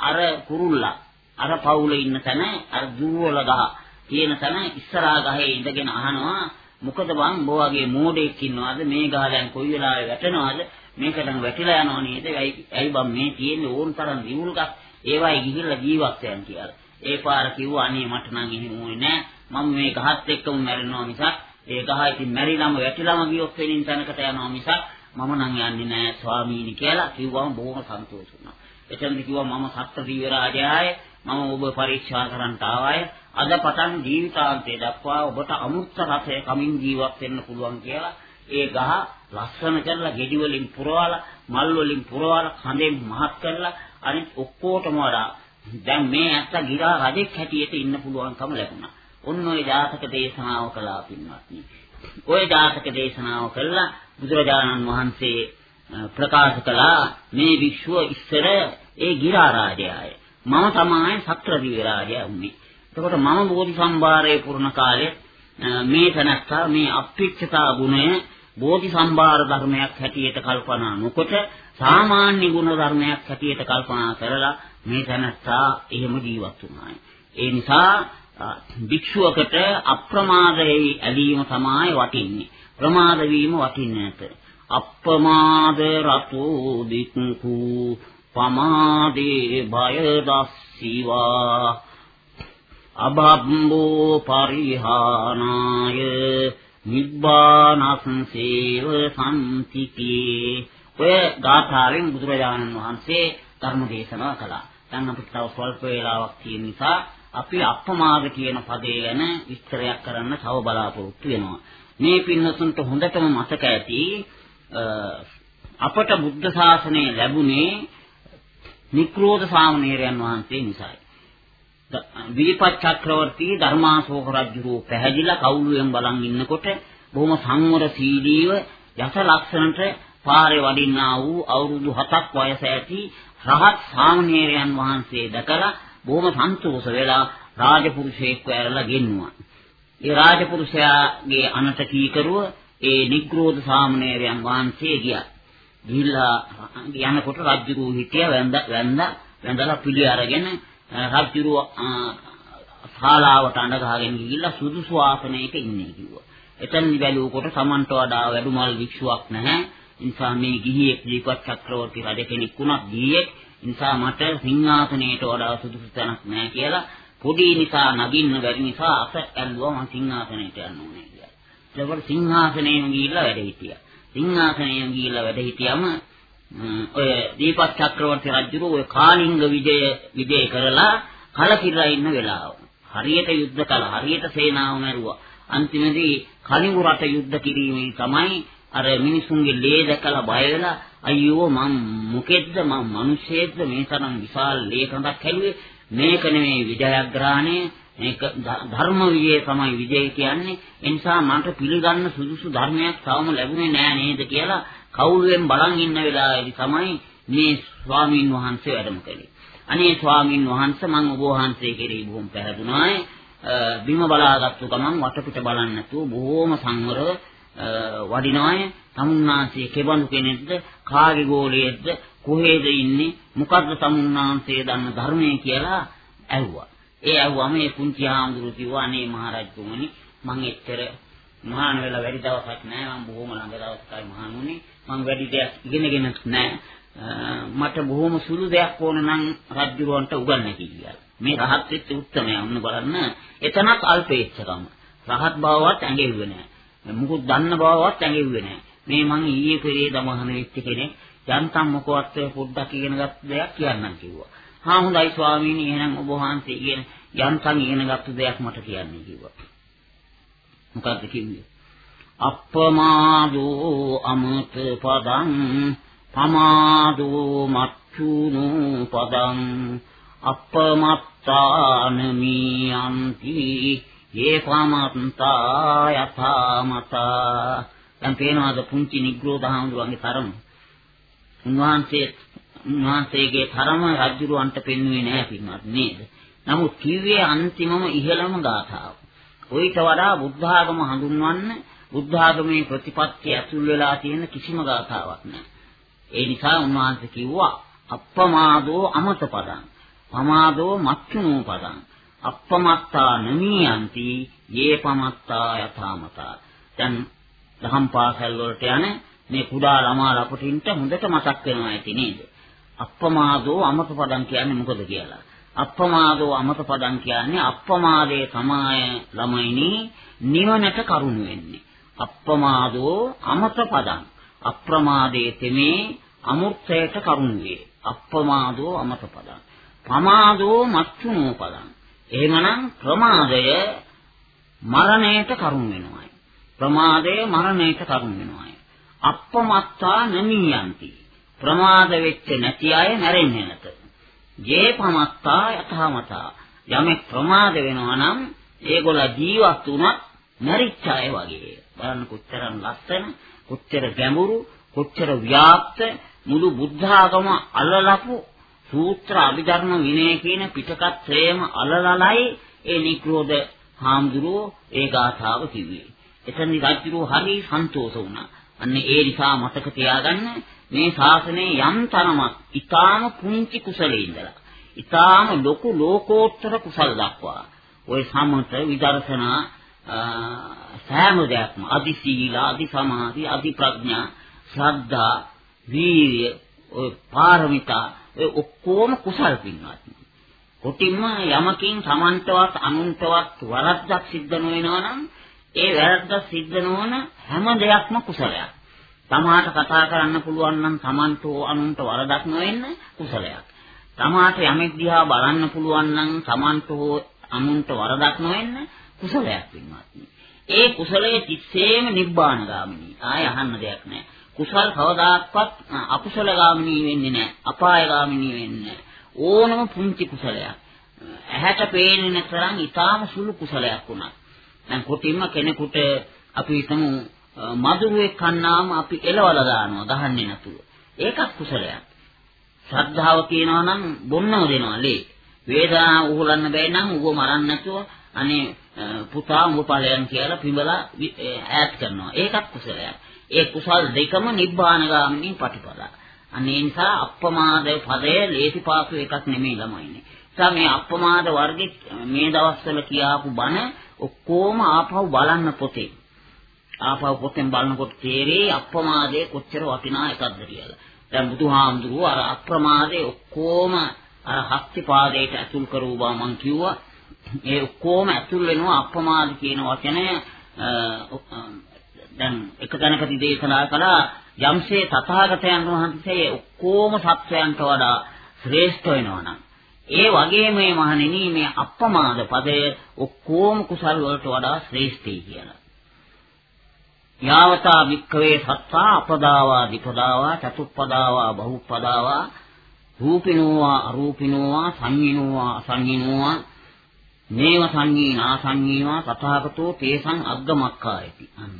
අර කුරුල්ලා අර පවුලේ ඉන්න තැන අර දුර්වල ගහ තියෙන තැන ඉස්සරහා ගහේ ඉඳගෙන අහනවා මොකද බං බෝ වගේ මෝඩෙක් ඉන්නවද? මේ ගහ දැන් කොයි වෙලාවෙ වැටෙනවද? මේකටම වැටිලා යනව නේද? ඇයි බං මේ තියෙන්නේ? ඕන් තරම් දිවුල් ගස් ඒවයි ගිහිල්ලා ජීවත් වෙන කියලා. ඒ පාර කිව්වා අනේ මට නම් එහෙම ඕනේ නෑ. මම මේ ගහත් එක්කම මැරෙනවා මිසක් ඒ ගහ ඉතින් මැරිලාම වැටිලාම ගියොත් වෙනින් තැනකට යනවා මිසක් මම නම් යන්නේ නෑ ස්වාමීනි කියලා කිව්වම බොහොම සතුටු වුණා. එතනදි කිව්වා මම සත්ත්ව දිව්‍ය රාජයාය මම ඔබ පරීක්ෂා කරන්නට ආවය අද පටන් ජීවිතාන්තය දක්වා ඔබට අමුත්ත රසය කමින් ජීවත් වෙන්න පුළුවන් කියලා ඒ ගහ ලස්සන කරලා ගෙඩි වලින් පුරවලා මල් වලින් පුරවලා කඳෙන් මහත් කරලා අනිත් ඔක්කොටම වඩා දැන් මේ ඇත්ත ගිරා රජෙක් හැටියට ඉන්න පුළුවන්කම ලැබුණා. ඔන්න ඔය ජාතක දේශනාව කළා පින්වත්නි. ඔය ජාතක දේශනාව කළා බුදුරජාණන් වහන්සේ ප්‍රකාශ කළා මේ විශ්ව ඉස්සර ඒ ගිරා රාජයාය. මම තමයි සත්‍රදිව්‍ය රාජයා වුනේ. එතකොට මම බෝධි සම්භාරයේ පුරණ කාලේ මේ තනත්තා මේ අප්‍රික්ෂතා ගුණය බෝධි සම්භාර ධර්මයක් හැටියට කල්පනා නොකොට සාමාන්‍ය ගුණ ධර්මයක් හැටියට කල්පනා කරලා මේ තනත්තා එහෙම ජීවත් වුණායි. ඒ නිසා භික්ෂුවකට අප්‍රමාදයේ ඇලීම තමයි වටින්නේ. ප්‍රමාද වීම වටින්නේ නැත. අප්‍රමාද රතෝ දික්ඛු පමාදේ බය දස්සීවා අබම්බෝ පරිහානාය නිබ්බානස්සේව සම්තිකේ ඔය ගාථාවෙන් බුදුරජාණන් වහන්සේ ධර්ම දේශනා කළා. දැන් අපිට තව ස්වල්ප වේලාවක් තියෙන නිසා අපි අප්‍රමාද කියන පදේ ගැන විස්තරයක් කරන්න තව බලාපොරොත්තු වෙනවා. මේ පින්නතුන්ට හොඳටම මතක ඇති අපට බුද්ධ ශාසනය ලැබුණේ නික්‍රෝධ සාමණේරයන් වහන්සේ නිසායි. විරිපත් චක්‍රවර්ති ධර්මාශෝක රජුරෝ පැහැදිලා කවුළුවෙන් බලන් ඉන්නකොට බොහොම සංවර සීලීව යස ලක්ෂණට පාරේ වඩින්නා වූ අවුරුදු 7ක් වයස ඇති රහත් සාමණේරයන් වහන්සේ දැකලා බොහොම සන්තෝෂ වෙලා රාජපුරුෂයෙක්ව ඇරලා ගෙන්නුවා. ඒ රාජපුරුෂයාගේ අනත කීකරුව ඒ නිග්‍රෝධ සාමණේරයන් වහන්සේ ගියා. ගිහිල්ලා යනකොට රජුරු හිටියා වැඳ වැඳ වැඳලා පිළි අරගෙන රජුරු ශාලාවට අඬ ගහගෙන ගිහිල්ලා සුදුසු ආසනයක ඉන්නේ කිව්වා. එතන බැලුවකොට Tamanට වඩා වැඩුමල් වික්ෂුවක් නැහැ. නිසා මේ ගිහියෙක් දීපත් චක්‍රවර්ති රජ කෙනෙක් වුණත් ගිහියෙක් නිසා මට සිංහාසනයට වඩා සුදුසු තැනක් නැහැ කියලා පොඩි නිසා නගින්න බැරි නිසා අත ඇල්ලුවා මම සිංහාසනයට යන්න ඕනේ කියලා. ඒකවල සිංහාසනයෙන් ගිහිල්ලා වැඩ හිටියා. සිංහාසනයෙන් ගිහිල්ලා වැඩ හිටියම ඔය දීපත් චක්‍රවර්ති රජුරු ඔය කාලිංග විජය විජය කරලා කලකිරලා ඉන්න වෙලාව. හරියට යුද්ධ කළා. හරියට සේනාව මැරුවා. අන්තිමේදී කලිඟු රට යුද්ධ කිරීමේ තමයි අර මිනිසුන්ගේ ලේ දැකලා බය වෙලා අයියෝ මම මොකෙද්ද මම මිනිස්සෙක්ද මේ තරම් විශාල ලේ කඳක් හැලුවේ මේක නෙමෙයි විජයග්‍රහණය මේක ධර්ම විජය තමයි විජය කියන්නේ. ඒ නිසා මට පිළිගන්න සුදුසු ධර්මයක් තවම ලැබුණේ නෑ නේද කියලා කවුරුවෙන් බලන් ඉන්න වෙලාවේදී තමයි මේ ස්වාමීන් වහන්සේ වැඩම කළේ. අනේ ස්වාමීන් වහන්සේ මම ඔබ වහන්සේ කෙරෙහි බොහොම පැහැදුනායි. බිම බලාගත්තු ගමන් වටපිට බලන්නේ නැතුව බොහොම සංවරව වඩිනවය. තමුන්නාන්සේ කෙබඳු කෙනෙක්ද? කාගේ ගෝලයේද කොහෙද ඉන්නේ? මොකද්ද තමුන්නාන්සේ දන්න ධර්මයේ කියලා ඇහුවා. ඒ ඇහුවම මේ පුංචි ආම්දුරු කිව්වා අනේ මහරජතුමනි මං එච්චර මහාන වෙලා වැඩි දවසක් නෑ මම බොහොම ළඟ දවසකයි මහානුනේ මං වැඩි දෙයක් ඉගෙනගෙන නෑ මට බොහොම සුළු දෙයක් ඕන නම් රජුරවන්ට උගන්වන්න කියලා. මේ රහත් වෙච්ච උත්තරය වුණ බලන්න එතනත් අල්පේච්ඡකම. රහත් බවවත් ඇඟෙන්නේ නෑ. මුකුත් දන්න බවවත් ඇඟෙන්නේ නැහැ. මේ මං ඊයේ පෙරේ දමහන වෙච්ච කෙනෙක් යන්තම් මොකවත් පොඩ්ඩක් ඉගෙන ගත්ත දෙයක් කියන්නම් කිව්වා. හා හොඳයි ස්වාමීනි එහෙනම් ඔබ වහන්සේ කියන යන්තම් ඉගෙන ගත්ත දෙයක් මට කියන්න කිව්වා. මොකක්ද කිව්වේ? අප්පමාදෝ අමත පදං පමාදෝ මච්චුනු පදං අප්පමත්තානමි අන්ති ඒ පාමත්තා යථාමතා දැන් පේනවාද පුංචි නිග්‍රෝධ හාමුදුරන්ගේ තරම උන්වහන්සේ උන්වහන්සේගේ තරම රජුරවන්ට පෙන්වුවේ නැහැ පින්වත් නේද? නමුත් කිව්වේ අන්තිමම ඉහළම ගාථාව. ඔయిత වඩා බුද්ධ ආගම හඳුන්වන්න බුද්ධ ආගමේ ප්‍රතිපත්තිය ඇතුල් වෙලා තියෙන කිසිම ගාථාවක් නැහැ. ඒ නිසා උන්වහන්සේ කිව්වා අප්පමාදෝ අමත පදං. පමාදෝ මච්චුනෝ පදං. අප්පමත්තා නමියන්ති යේ පමත්තා යථාමතා. දැන් දහම් පාසල් වලට යන මේ කුඩා ළමා ලපටින්ට හොඳට මතක් වෙනවා ඇති නේද? අප්පමාදෝ අමත පදං කියන්නේ මොකද කියලා. අප්පමාදෝ අමත පදං කියන්නේ අප්පමාදේ සමාය ළමයිනි නිවනට කරුණු වෙන්නේ. අප්පමාදෝ අමත පදං. අප්‍රමාදේ තෙමේ අමුර්ථයට කරුණු වේ. අප්පමාදෝ අමත පදං. පමාදෝ මච්චුනෝ පදං. එහෙමනම් ප්‍රමාදය මරණයට කරුණු වෙනවායි. ප්‍රමාදය මරණයට කරුණු වෙනවායි. අප්පමත්තා නමියන්ති. ප්‍රමාද වෙච්ච නැති අය මැරෙන්නේ නැත. ජේපමත්තා යථාමතා. යමෙක් ප්‍රමාද වෙනවා නම් ඒගොල්ල ජීවත් වුණත් මැරිච්ච අය වගේ. බලන්න කොච්චරම් ලස්සන, කොච්චර ගැඹුරු, කොච්චර ව්‍යාප්ත මුළු බුද්ධ ආගම අල්ලලපු සූත්‍ර අභිධර්ම විනය කියන පිටකත් ශ්‍රේම අලලලයි ඒ නික්‍රෝධ හාමුදුරුවෝ ඒ ගාථාව කිව්වේ. එතනදි රජුරෝ හරි සන්තෝෂ වුණා. අන්න ඒ නිසා මතක තියාගන්න මේ ශාසනයේ යම් තරමක් ඊටාම පුංචි කුසලයේ ඉඳලා ඊටාම ලොකු ලෝකෝත්තර කුසල දක්වා ওই සමත විදර්ශනා සෑම දෙයක්ම අදි සීල අදි සමාධි අදි ප්‍රඥා ශ්‍රද්ධා වීර්ය ඔය පාරමිතා ඒ ඔක්කොම කුසල් පින්වත්. කොටින්ම යමකින් සමන්තවත් අනුන්තවත් වරද්දක් සිද්ධ නොවෙනවා නම් ඒ වැරද්ද සිද්ධ නොවන හැම දෙයක්ම කුසලයක්. තමාට කතා කරන්න පුළුවන් නම් Tamanට හෝ අනුන්ට වරදක් නොවෙන්න කුසලයක්. තමාට යමෙක් දිහා බලන්න පුළුවන් නම් Tamanට හෝ අනුන්ට වරදක් නොවෙන්න කුසලයක් පින්වත්නි. ඒ කුසලයේ තිස්සේම නිබ්බාන ගාමිනී. ආය අහන්න දෙයක් නැහැ. කුසල් කවදාක්වත් අකුසල ගාමිනී වෙන්නේ නැහැ. අපාය ගාමිනී වෙන්නේ ඕනම පුංචි කුසලයක්. ඇහැට පේන්නේ නැතරම් ඊටාම සුළු කුසලයක් වුණා. දැන් කොටින්ම කෙනෙකුට අපි හිතමු මధుරේ කන්නාම අපි එලවලා දානවා ගහන්නේ නැතුව. ඒකත් කුසලයක්. ශ්‍රද්ධාව කියනවා නම් බොන්නම දෙනවා ලේ. වේදනාව උහුලන්න බැයි නම් ඌව මරන්න නැතුව අනේ පුතා උඹ ඵලයන් කියලා පිඹලා ඈත් කරනවා. ඒකත් කුසලයක්. ඒ කුසල් දෙකම නිබ්බානගාමිනී ප්‍රතිපදා. අනේ නිසා අප්‍රමාද පදය ලේසි පාසු එකක් නෙමෙයි ළමයිනේ. නිසා මේ අප්‍රමාද වර්ගෙ මේ දවස්වල කියාපු බණ ඔක්කොම ආපහු බලන්න පොතේ. ආපහු පොතෙන් බලනකොට තේරෙයි අප්‍රමාදයේ කොච්චර වටිනා එකක්ද කියලා. දැන් බුදුහාමුදුරුවෝ අර අප්‍රමාදයේ ඔක්කොම අර හත්ති පාදයට ඇතුල් කරවු බව මං කිව්වා. ඒ ඔක්කොම ඇතුල් වෙනවා අප්‍රමාද කියන වචනය දැන් එක තැනකදී දේශනා කළා යම්සේ තථාගතයන් වහන්සේ ඔක්කොම සත්වයන්ට වඩා ශ්‍රේෂ්ඨ වෙනවනම් ඒ වගේ මේ මහණෙනි මේ අප්‍රමාද පදය ඔක්කොම කුසල් වලට වඩා ශ්‍රේෂ්ඨයි කියලා. යාවතා වික්කවේ සත්තා අපදාවා විපදාවා චතුප්පදාවා බහුප්පදාවා රූපිනෝවා අරූපිනෝවා සංඤිනෝවා අසංඤිනෝවා මේව සංඤීනා සංඤීවා තථාගතෝ තේසං අග්ගමක්ඛායති අන්න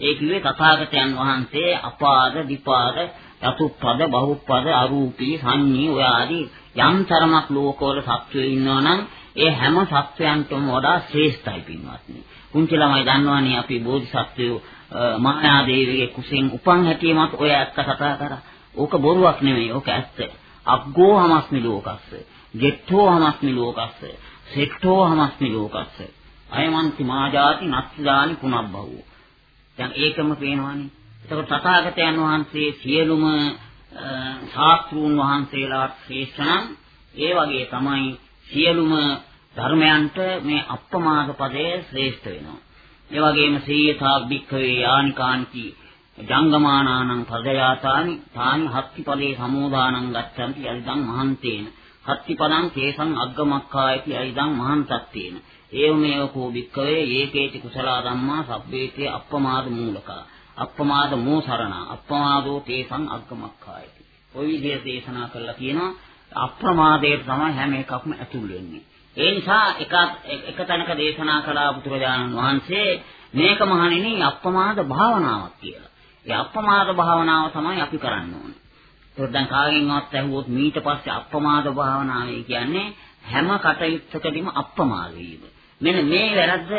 ඒ කිව්වේ තථාගතයන් වහන්සේ අපාද විපාද චතුප්පද බහුප්පද අරූපී සංඤී ඔය ආදී යම් තරමක් ලෝකවල සත්වයෝ ඉන්නවනම් ඒ හැම සත්වයන්ටම වඩා ශ්‍රේෂ්ඨයි පින්වත්නි. කුංචි ළමයි දන්නවනේ අපි බෝධිසත්වයෝ මායා දේවියේ කුසෙන් උපන් හැටිමත් ඔය ඇත්ත කතා කරා. ඕක බොරුවක් නෙමෙයි. ඕක ඇත්ත. අග්ගෝ හමස්මි ලෝකස්ස. ජෙට්ඨෝ හමස්මි ලෝකස්ස. සෙට්ඨෝ හමස්මි ලෝකස්ස. අයමන්ති මාජාති නත්සදානි පුනබ්බවෝ. දැන් ඒකම පේනවනේ. එතකොට තථාගතයන් වහන්සේ සියලුම ශාස්ත්‍රූන් වහන්සේලාට ශ්‍රේෂ්ඨ ඒ වගේ තමයි සියලුම ධර්මයන්ට මේ අප්‍රමාද පදය ශ්‍රේෂ්ඨ වෙනවා. ඒ වගේම සීයථා භික්ඛවේ යානිකාන්ති ජංගමානානං පදයාතානි තානි හත්ති පදේ සමෝදානං ගච්ඡanti යයිදං මහන්තේන. හත්ති පදං කේසං අග්ගමක්ඛායති යයිදං මහන්තත්තේන. ඒවමේව කෝ භික්ඛවේ ඒකේති කුසල ධම්මා සබ්බේතේ අප්පමාද මූලකා. අප්පමාද මෝසරණ අප්පමාදෝ තේසං අග්ගමක්ඛායති. ඔය විදිහට දේශනා කළා කියනවා අප්‍රමාදයට තමයි හැම එකක්ම ඇතුල් වෙන්නේ. ඒ නිසා එක එක තැනක දේශනා කළා බුදුරජාණන් වහන්සේ මේක මහණෙනි අප්‍රමාද භාවනාවක් කියලා. ඒ අප්‍රමාද භාවනාව තමයි අපි කරන්න ඕනේ. ඒක දැන් කාගෙන්වත් ඇහුවොත් මීට පස්සේ අප්‍රමාද භාවනාවයි කියන්නේ හැම කටයුත්තකදීම අප්‍රමාද වීම. මෙන්න මේ වැරද්ද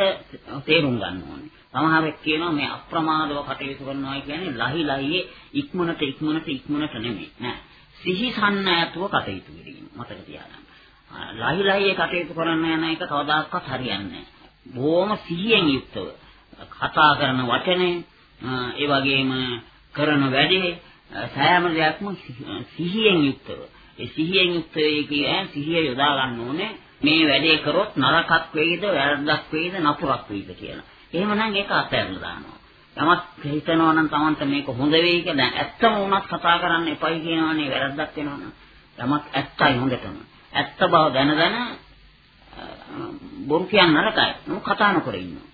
තේරුම් ගන්න ඕනේ. සමහරෙක් කියනවා මේ අප්‍රමාදව කටයුතු කරනවා කියන්නේ ලහි ලහියේ ඉක්මනට ඉක්මනට ඉක්මනට නෙමෙයි. නෑ. සිහිසන්න ඇතුව කටයුතු කිරීම. මතක තියාගන්න. ලහි ලහියේ කටයුතු කරන්න යන එක කවදාකවත් හරියන්නේ නෑ. බොහොම සිහියෙන් යුක්තව කතා කරන වචනේ ඒ වගේම කරන වැඩේ සෑම දෙයක්ම සිහියෙන් යුක්තව. ඒ සිහියෙන් යුක්තයි කියන්නේ සිහිය යොදා ගන්න ඕනේ මේ වැඩේ කරොත් නරකක් වෙයිද වැරද්දක් වෙයිද නපුරක් වෙයිද කියලා. එහෙමනම් ඒක අතහැරලා දානවා. යමක් හිතනවා නම් Tamanta මේක හොඳ වෙයි කියලා දැන් ඇත්තම වුණත් කතා කරන්න එපයි කියනවනේ වැරද්දක් වෙනවනම්. යමක් ඇත්තයි හොඳටම. ඇත්ත බව දැන දැන බොරු කියන්න නරකයි. නමුත් කතා නොකර ඉන්නවා.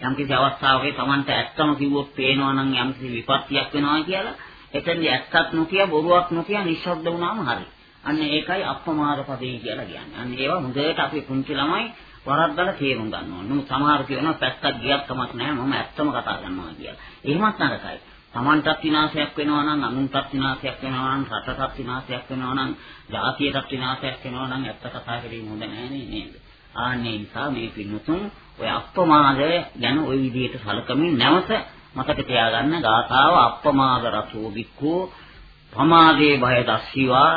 යම් කිසි අවස්ථාවක Tamanta ඇත්තම කිව්වොත් පේනවා නම් යම් කිසි විපත්තියක් වෙනවා කියලා එතෙන්දී ඇත්තක් නොකිය බොරුවක් නොකිය නිශ්ශබ්ද වුණාම හරි. අන්න ඒකයි අප්‍රමාද පදේ කියලා කියන්නේ. අන්න ඒවා හොඳට අපි පුංචි ළමයි වරද්දලා තේරුම් ගන්න ඕනේ. නමුත් සමහර කියනවා පැත්තක් ගියක් කමක් නැහැ මම ඇත්තම කතා කරනවා කියලා. එහෙමත් නරකයි. Tamanටත් විනාශයක් වෙනවා නම් අනුන්ටත් විනාශයක් වෙනවා නම් රටටත් විනාශයක් වෙනවා නම් ජාතියටත් විනාශයක් වෙනවා නම් ඇත්ත කතා කිරීම හොඳ නැහැ නේද? ආන්නේ නිසා මේ පින්නතුන් ඔය අප්‍රමාදය ගැන ওই විදිහට සලකමින් නැවත මතක තියාගන්න ගාථාව අප්‍රමාද රසෝ වික්ඛෝ පමාදේ භය දස්සීවා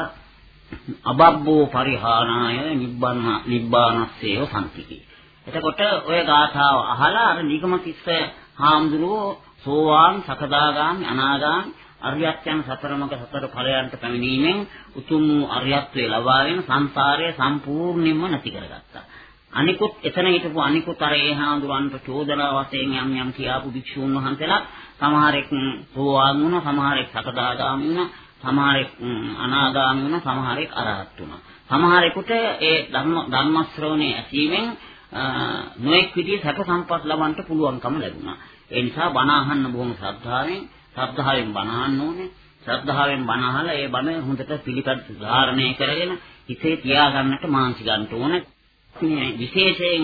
අබබ්බෝ පරිහානාය නිබ්බාන නිබ්බානස්සේව සම්තිකි. එතකොට ඔය ගාථාව අහලා අර නිගමතිස්ස හාමුදුරුවෝ සෝවාන් සකදාගාමි අනාගාමි අරියත් යන සතරමක සතර ඵලයන්ට පැමිණීමෙන් උතුම් වූ අරියත්වේ ලබාගෙන සංසාරය සම්පූර්ණයෙන්ම නැති කරගත්තා. අනිකුත් එතන හිටපු අනිකුත් අර ඒ හාමුදුරන්ට චෝදනා වශයෙන් යම් යම් කියාපු භික්ෂූන් වහන්සේලා සමහරෙක් සෝවාන් වුණා සමහරෙක් සකදාගාමි වුණා සමහරෙක් අනාගාමී වුණා සමහරෙක් අරහත් වුණා සමහරෙකුට ඒ ධර්ම ධර්ම ශ්‍රවණයේ ඇසීමෙන් නොඑක් විදිහේ සැප සම්පත් ලබන්න පුළුවන්කම ලැබුණා ඒ නිසා බණ අහන්න බොහොම ශ්‍රද්ධාවෙන් ශ්‍රද්ධාවෙන් බණ අහන්න ඕනේ ශ්‍රද්ධාවෙන් බණ අහලා ඒ බණ හොඳට පිළිපද ධාරණය කරගෙන හිතේ තියාගන්නට මානසික ගන්න ඕනේ මේ විශේෂයෙන්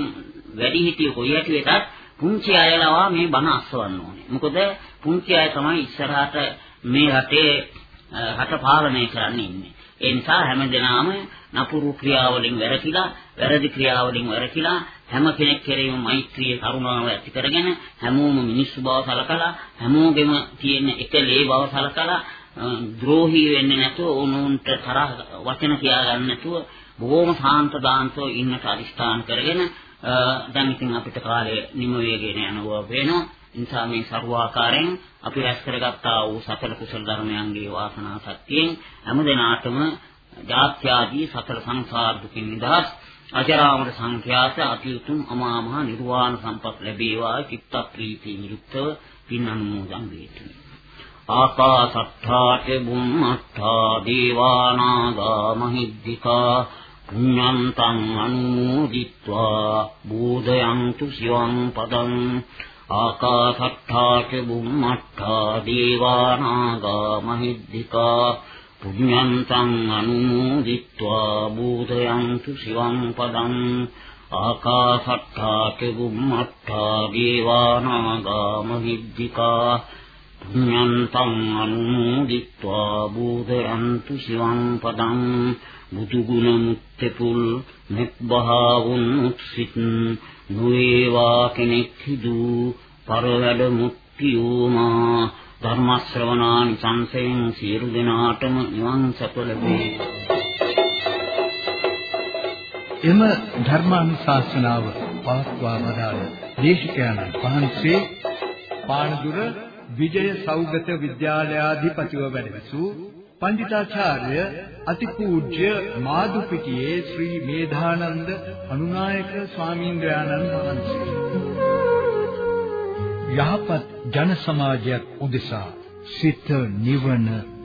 වැඩි හිටිය කොයි හැටි වෙතත් පුංචි අයලවා මේ බණ අස්වන්න ඕනේ. මොකද පුංචි අය තමයි ඉස්සරහට මේ රටේ රට පාලනය කරන්න ඉන්නේ. ඒ නිසා හැමදෙනාම නපුරු ක්‍රියාවලින් වැරකිලා, වැරදි ක්‍රියාවලින් වැරකිලා හැම කෙනෙක් කෙරෙහිම මෛත්‍රිය කරුණාව ඇති කරගෙන හැමෝම මිනිස්සු බව සලකලා හැමෝගෙම තියෙන එක ලේ බව සලකලා ද්‍රෝහී වෙන්නේ නැතුව ඕනෝන්ට තරහ වචන කියා ගන්න නැතුව බොහොම සාන්ත දාන්තව ඉන්නට අදිස්ථාන කරගෙන දැන් ඉතින් අපිට කාලය නිම වේගෙන යනවා වෙනවා. නිසා මේ ਸਰවාකාරයෙන් අපි රැස් කරගත්තා වූ සකල කුසල ධර්මයන්ගේ වාසනා ශක්තියෙන් හැම දිනාටම ජාත්‍යාදී සකල සංසාර දුකින් නිදහස් අජරාමර සංඛ්‍යාත අති උතුම් අමා මහ නිර්වාණ සම්පත් ලැබේවා චිත්ත ප්‍රීති නිරුක්තව පින් අනුමෝදන් වේතුනි ආකාසට්ඨාච බුම්මට්ඨා දේවානාගා මහිද්దికා පුඤ්ඤන්තං අනුමෝදිත්වා බෝධයන්තු සිවං පදං. ආකාසට්ඨාච බුම්මට්ඨා දේවානාගා මහිද්దికා පුඤ්ඤන්තං අනුමෝදිත්වා බෝධයන්තු සිවං පදං ආකාශත්තා චුම්මත්තා දේවානාගාම විද්దికා පුඤ්ඤන්තං අනුමෝදිත්වා බෝධයන්තු සිවං පදං බුදු ගුණ මුත්තේපුල් මෙත්බහවුන් උත්සිත නොවේවා කෙනෙක් හිදු පරවැඩ මුක්තියෝමා ධර්ම ශ්‍රවණානි සංසයෙන් සියලු දෙනාටම නිවන් සප ලැබේ. එම ධර්මානුශාසනාව පවත්වා වදාළ දේශකයන්න් වහන්සේ පානදුර විජය සෞගත විද්‍යාලයාධිපතිව වැඩවසූ පණ්ඩිතාචාර්ය අතිපූජ්‍ය මාදුපිටියේ ශ්‍රී මේධානන්ද අනුනායක ස්වාමීන්ද්‍රයාණන් වහන්සේ යහපත් ජන සමාජයක් උදෙසා සිත නිවන